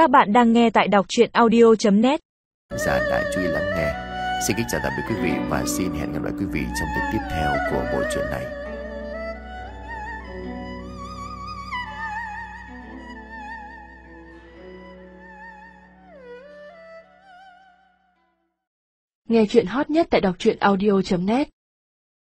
Các bạn đang nghe tại đọc chuyện audio.net giả dạ, đã chú ý lắng nghe. Xin kính chào tạm biệt quý vị và xin hẹn gặp lại quý vị trong tập tiếp theo của bộ truyện này. Nghe chuyện hot nhất tại đọc truyện audio.net